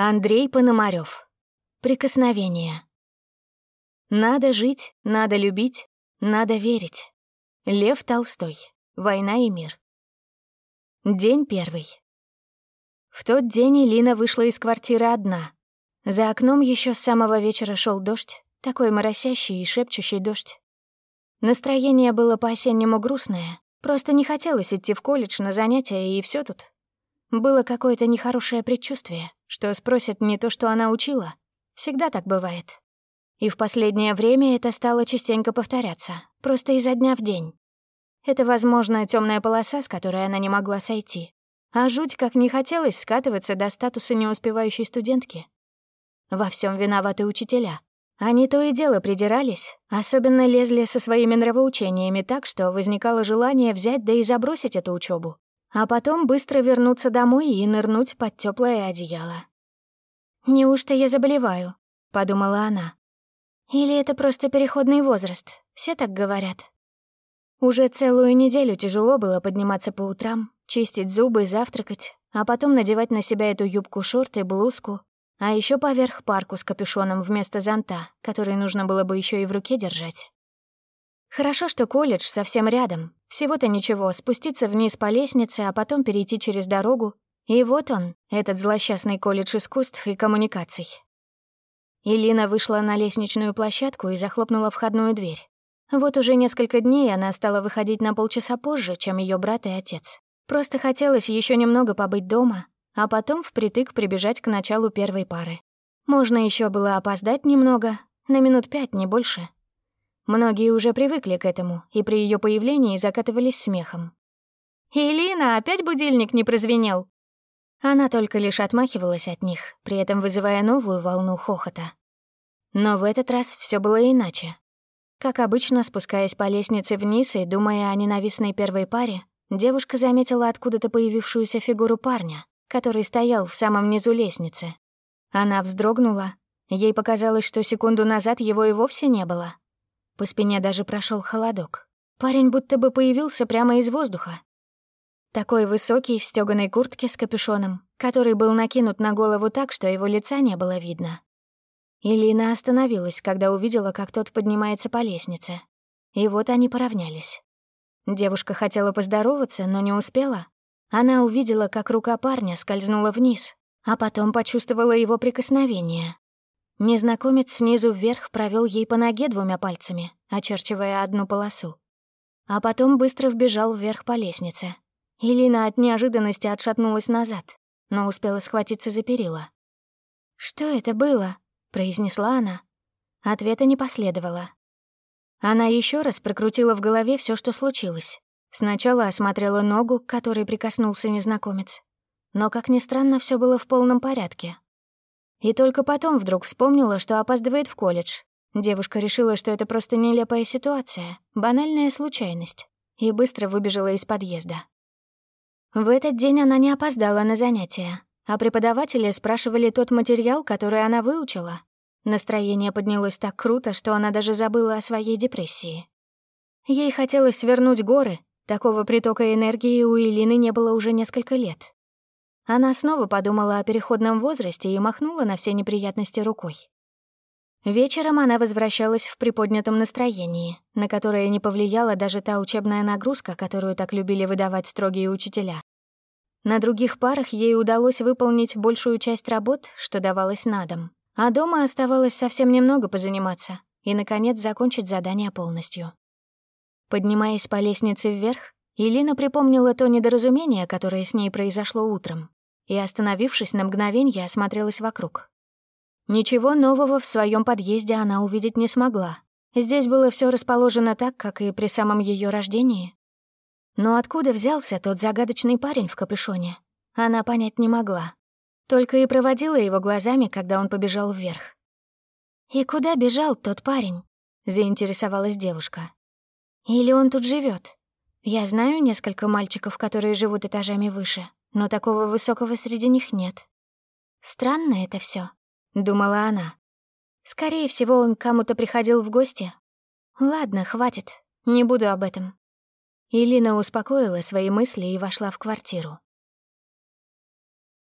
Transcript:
Андрей Пономарёв. Прикосновение. Надо жить, надо любить, надо верить. Лев Толстой. Война и мир. День первый. В тот день Элина вышла из квартиры одна. За окном еще с самого вечера шел дождь, такой моросящий и шепчущий дождь. Настроение было по-осеннему грустное, просто не хотелось идти в колледж на занятия, и все тут. Было какое-то нехорошее предчувствие, что спросят не то, что она учила. Всегда так бывает. И в последнее время это стало частенько повторяться, просто изо дня в день. Это, возможно, темная полоса, с которой она не могла сойти. А жуть как не хотелось скатываться до статуса неуспевающей студентки. Во всем виноваты учителя. Они то и дело придирались, особенно лезли со своими нравоучениями так, что возникало желание взять да и забросить эту учебу, а потом быстро вернуться домой и нырнуть под теплое одеяло. «Неужто я заболеваю?» — подумала она. «Или это просто переходный возраст? Все так говорят». Уже целую неделю тяжело было подниматься по утрам, чистить зубы, завтракать, а потом надевать на себя эту юбку-шорт и блузку, а еще поверх парку с капюшоном вместо зонта, который нужно было бы еще и в руке держать. Хорошо, что колледж совсем рядом. Всего-то ничего, спуститься вниз по лестнице, а потом перейти через дорогу и вот он, этот злосчастный колледж искусств и коммуникаций. Илина вышла на лестничную площадку и захлопнула входную дверь. Вот уже несколько дней она стала выходить на полчаса позже, чем ее брат и отец. Просто хотелось еще немного побыть дома, а потом впритык прибежать к началу первой пары. Можно еще было опоздать немного, на минут пять, не больше. Многие уже привыкли к этому, и при ее появлении закатывались смехом. «Илина, опять будильник не прозвенел?» Она только лишь отмахивалась от них, при этом вызывая новую волну хохота. Но в этот раз все было иначе. Как обычно, спускаясь по лестнице вниз и думая о ненавистной первой паре, девушка заметила откуда-то появившуюся фигуру парня, который стоял в самом низу лестницы. Она вздрогнула. Ей показалось, что секунду назад его и вовсе не было. По спине даже прошел холодок. Парень будто бы появился прямо из воздуха, такой высокий, в стёганой куртке с капюшоном, который был накинут на голову так, что его лица не было видно. Илина остановилась, когда увидела, как тот поднимается по лестнице. И вот они поравнялись. Девушка хотела поздороваться, но не успела. Она увидела, как рука парня скользнула вниз, а потом почувствовала его прикосновение. Незнакомец снизу вверх провел ей по ноге двумя пальцами, очерчивая одну полосу. А потом быстро вбежал вверх по лестнице, Илина от неожиданности отшатнулась назад, но успела схватиться за перила. «Что это было?» — произнесла она. Ответа не последовало. Она еще раз прокрутила в голове все, что случилось. Сначала осмотрела ногу, к которой прикоснулся незнакомец. Но, как ни странно, все было в полном порядке. И только потом вдруг вспомнила, что опаздывает в колледж. Девушка решила, что это просто нелепая ситуация, банальная случайность, и быстро выбежала из подъезда. В этот день она не опоздала на занятия, а преподаватели спрашивали тот материал, который она выучила. Настроение поднялось так круто, что она даже забыла о своей депрессии. Ей хотелось свернуть горы, такого притока энергии у Илины не было уже несколько лет. Она снова подумала о переходном возрасте и махнула на все неприятности рукой. Вечером она возвращалась в приподнятом настроении, на которое не повлияла даже та учебная нагрузка, которую так любили выдавать строгие учителя. На других парах ей удалось выполнить большую часть работ, что давалось на дом, а дома оставалось совсем немного позаниматься и, наконец, закончить задание полностью. Поднимаясь по лестнице вверх, Илина припомнила то недоразумение, которое с ней произошло утром, и, остановившись на мгновенье, осмотрелась вокруг. Ничего нового в своем подъезде она увидеть не смогла. Здесь было все расположено так, как и при самом ее рождении. Но откуда взялся тот загадочный парень в капюшоне, она понять не могла. Только и проводила его глазами, когда он побежал вверх. «И куда бежал тот парень?» — заинтересовалась девушка. «Или он тут живет? Я знаю несколько мальчиков, которые живут этажами выше, но такого высокого среди них нет. Странно это все. — думала она. «Скорее всего, он кому-то приходил в гости. Ладно, хватит, не буду об этом». Илина успокоила свои мысли и вошла в квартиру.